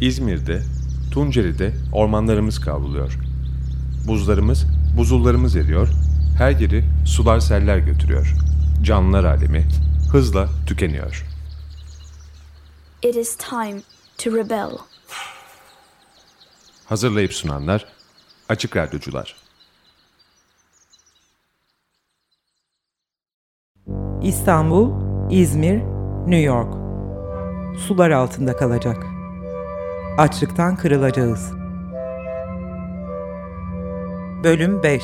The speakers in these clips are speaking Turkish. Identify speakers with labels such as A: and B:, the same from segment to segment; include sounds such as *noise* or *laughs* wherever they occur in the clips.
A: İzmir'de, Tunceli'de ormanlarımız kavruluyor. Buzlarımız, buzullarımız eriyor, her yeri sular seller götürüyor. Canlılar alemi hızla tükeniyor.
B: It is time to rebel.
A: Hazırlayıp sunanlar Açık Radyocular.
C: İstanbul, İzmir, New York. Sular altında kalacak. Açlıktan kırılacağız. Bölüm 5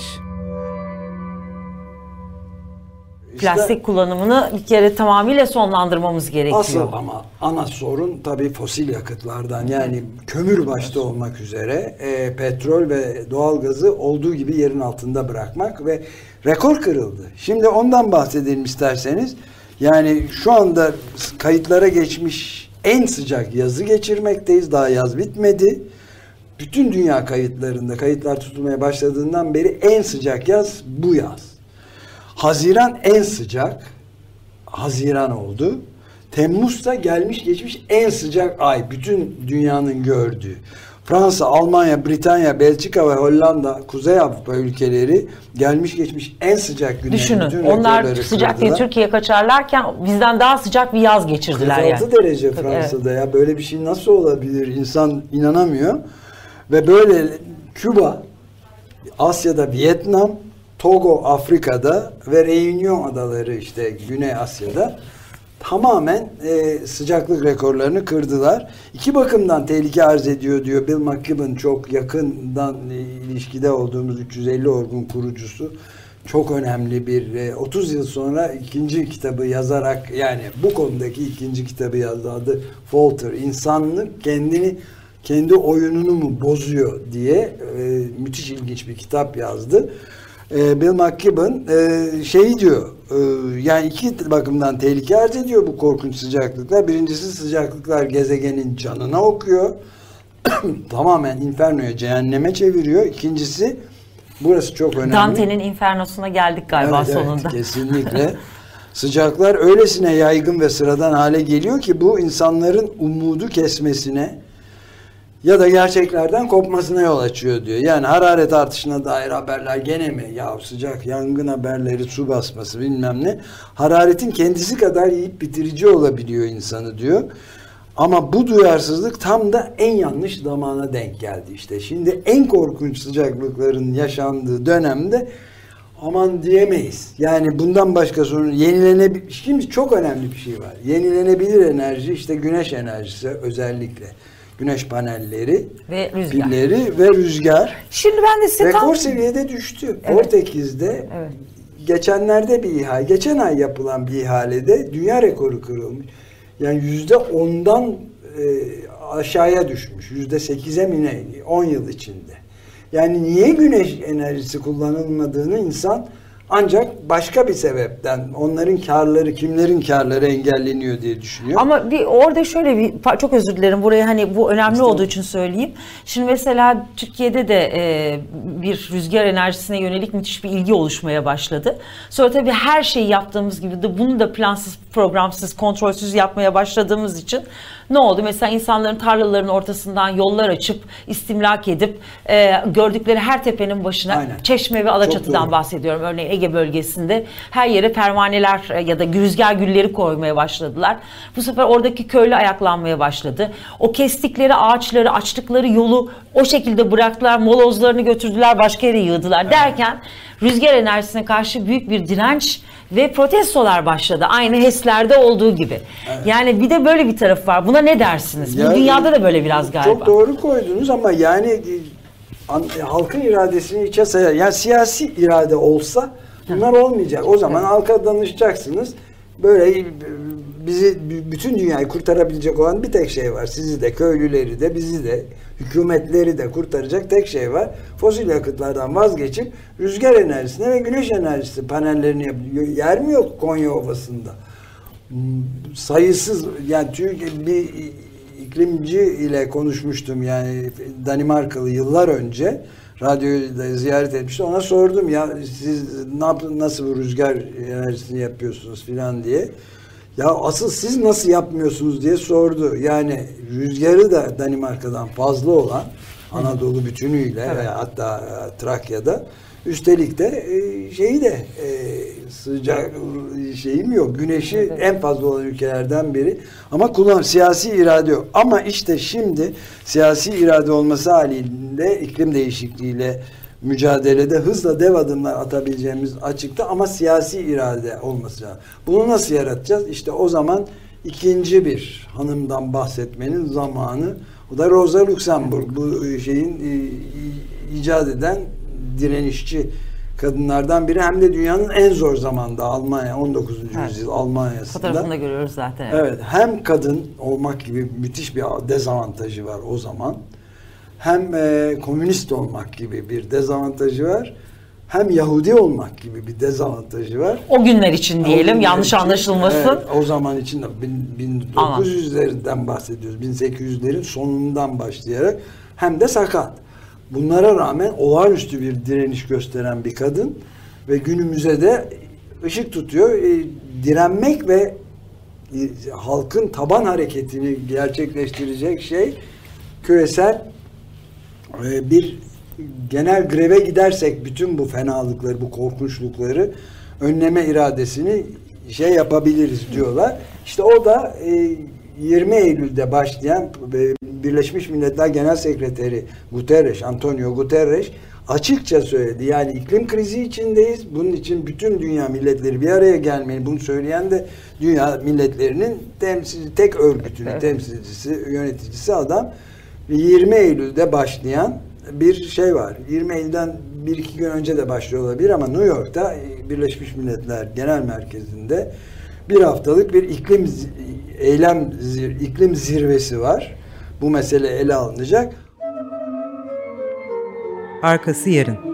D: Plastik kullanımını bir kere tamamıyla sonlandırmamız gerekiyor.
E: Asıl ama ana sorun tabii fosil yakıtlardan yani kömür başta olmak üzere e, petrol ve doğalgazı olduğu gibi yerin altında bırakmak ve rekor kırıldı. Şimdi ondan bahsedelim isterseniz. Yani şu anda kayıtlara geçmiş en sıcak yazı geçirmekteyiz. Daha yaz bitmedi. Bütün dünya kayıtlarında kayıtlar tutulmaya başladığından beri en sıcak yaz bu yaz. Haziran en sıcak. Haziran oldu. Temmuz da gelmiş geçmiş en sıcak ay. Bütün dünyanın gördüğü. Fransa, Almanya, Britanya, Belçika ve Hollanda, Kuzey Avrupa ülkeleri gelmiş geçmiş en sıcak günleri.
D: Düşünün onlar sıcak diye
E: kırdılar.
D: Türkiye'ye kaçarlarken bizden daha sıcak bir yaz geçirdiler
E: 46
D: yani.
E: derece Fransa'da ya böyle bir şey nasıl olabilir insan inanamıyor ve böyle Küba Asya'da Vietnam Togo Afrika'da ve Reunion adaları işte Güney Asya'da tamamen e, sıcaklık rekorlarını kırdılar. İki bakımdan tehlike arz ediyor diyor Bill McKibben çok yakından e, ilişkide olduğumuz 350 orgun kurucusu. Çok önemli bir e, 30 yıl sonra ikinci kitabı yazarak yani bu konudaki ikinci kitabı yazdı adı Falter. İnsanlık kendini kendi oyununu mu bozuyor diye e, müthiş ilginç bir kitap yazdı. E, Bill McKibben e, şey diyor yani iki bakımdan tehlike arz ediyor bu korkunç sıcaklıklar. Birincisi sıcaklıklar gezegenin canına okuyor. *clears throat* Tamamen infernoya, cehenneme çeviriyor. İkincisi burası çok önemli.
D: Dante'nin infernosuna geldik galiba
E: Evet, evet,
D: sonunda.
E: kesinlikle. *laughs* Sıcaklar öylesine yaygın ve sıradan hale geliyor ki bu insanların umudu kesmesine ya da gerçeklerden kopmasına yol açıyor diyor. Yani hararet artışına dair haberler gene mi? Ya sıcak yangın haberleri, su basması bilmem ne. Hararetin kendisi kadar yiyip bitirici olabiliyor insanı diyor. Ama bu duyarsızlık tam da en yanlış zamana denk geldi işte. Şimdi en korkunç sıcaklıkların yaşandığı dönemde aman diyemeyiz. Yani bundan başka sorun yenilenebilir. Şimdi çok önemli bir şey var. Yenilenebilir enerji işte güneş enerjisi özellikle. Güneş panelleri,
D: Ve rüzgar.
E: pilleri ve rüzgar.
D: Şimdi ben de size tam...
E: Rekor seviyede düştü. Portekiz'de
D: Evet.
E: geçenlerde bir ihale, geçen ay yapılan bir ihalede dünya rekoru kırılmış. Yani yüzde ondan e, aşağıya düşmüş. Yüzde sekize mi ne? 10 yıl içinde. Yani niye güneş enerjisi kullanılmadığını insan ancak başka bir sebepten onların karları kimlerin karları engelleniyor diye düşünüyor.
D: Ama bir orada şöyle bir çok özür dilerim buraya hani bu önemli olduğu için söyleyeyim. Şimdi mesela Türkiye'de de e, bir rüzgar enerjisine yönelik müthiş bir ilgi oluşmaya başladı. Sonra tabii her şeyi yaptığımız gibi de bunu da plansız, programsız, kontrolsüz yapmaya başladığımız için ne oldu? Mesela insanların tarlaların ortasından yollar açıp istimlak edip e, gördükleri her tepenin başına
E: Aynen.
D: Çeşme ve Alaçatı'dan bahsediyorum. Örneğin Ege bölgesinde her yere pervaneler e, ya da rüzgar gülleri koymaya başladılar. Bu sefer oradaki köylü ayaklanmaya başladı. O kestikleri ağaçları, açtıkları yolu o şekilde bıraktılar. Molozlarını götürdüler, başka yere yığdılar derken rüzgar enerjisine karşı büyük bir direnç ve protestolar başladı. Aynı HES'lerde olduğu gibi. Yani bir de böyle bir tarafı var. Buna ne dersiniz? Bu
E: Yani
D: dünyada da böyle biraz galiba.
E: Çok doğru koydunuz ama yani e, an- halkın iradesini içe sayar. Yani siyasi irade olsa bunlar olmayacak. O zaman halka danışacaksınız. Böyle e, bizi bütün dünyayı kurtarabilecek olan bir tek şey var. Sizi de köylüleri de bizi de hükümetleri de kurtaracak tek şey var. Fosil yakıtlardan vazgeçip rüzgar enerjisine ve güneş enerjisi panellerini yapıyor. Yer mi yok Konya Ovası'nda? Hmm, sayısız yani Türkiye bir iklimci ile konuşmuştum yani Danimarkalı yıllar önce radyoyu da ziyaret etmişti. Ona sordum ya siz ne nasıl bu rüzgar enerjisini yapıyorsunuz filan diye. Ya asıl siz nasıl yapmıyorsunuz diye sordu. Yani rüzgarı da Danimarka'dan fazla olan Anadolu bütünüyle
D: Evet.
E: ve hatta e, Trakya'da üstelik de e, şeyi de e, sıcak e, şeyim yok. Güneşi
D: Evet.
E: en fazla olan ülkelerden biri. Ama kullan siyasi irade yok. Ama işte şimdi siyasi irade olması halinde iklim değişikliğiyle mücadelede hızla dev adımlar atabileceğimiz açıkta ama siyasi irade olması lazım. Bunu nasıl yaratacağız? İşte o zaman ikinci bir hanımdan bahsetmenin zamanı. O da Rosa Luxemburg. Bu şeyin e, icat eden direnişçi kadınlardan biri hem de dünyanın en zor zamanda Almanya 19.
D: Evet.
E: yüzyıl Almanya'sında.
D: Fotoğrafını görüyoruz zaten.
E: Evet, hem kadın olmak gibi müthiş bir dezavantajı var o zaman. Hem e, komünist olmak gibi bir dezavantajı var. Hem Yahudi olmak gibi bir dezavantajı var.
D: O günler için diyelim
E: günler
D: yanlış
E: için,
D: anlaşılmasın.
E: evet, o zaman için de bin- 1900'lerden bahsediyoruz. 1800'lerin sonundan başlayarak hem de sakat. Bunlara rağmen olağanüstü bir direniş gösteren bir kadın ve günümüze de ışık tutuyor. E, direnmek ve e, halkın taban hareketini gerçekleştirecek şey küresel e, bir genel greve gidersek bütün bu fenalıkları, bu korkunçlukları önleme iradesini şey yapabiliriz diyorlar. İşte o da e, 20 Eylül'de başlayan Birleşmiş Milletler Genel Sekreteri Guterres, Antonio Guterres açıkça söyledi. Yani iklim krizi içindeyiz. Bunun için bütün dünya milletleri bir araya gelmeli. Bunu söyleyen de dünya milletlerinin temsil, tek örgütünün
D: Evet.
E: temsilcisi, yöneticisi adam. 20 Eylül'de başlayan bir şey var. 20 Eylül'den bir iki gün önce de başlıyor olabilir ama New York'ta Birleşmiş Milletler Genel Merkezi'nde bir haftalık bir iklim eylem iklim zirvesi var. Bu mesele ele alınacak.
C: Arkası yarın.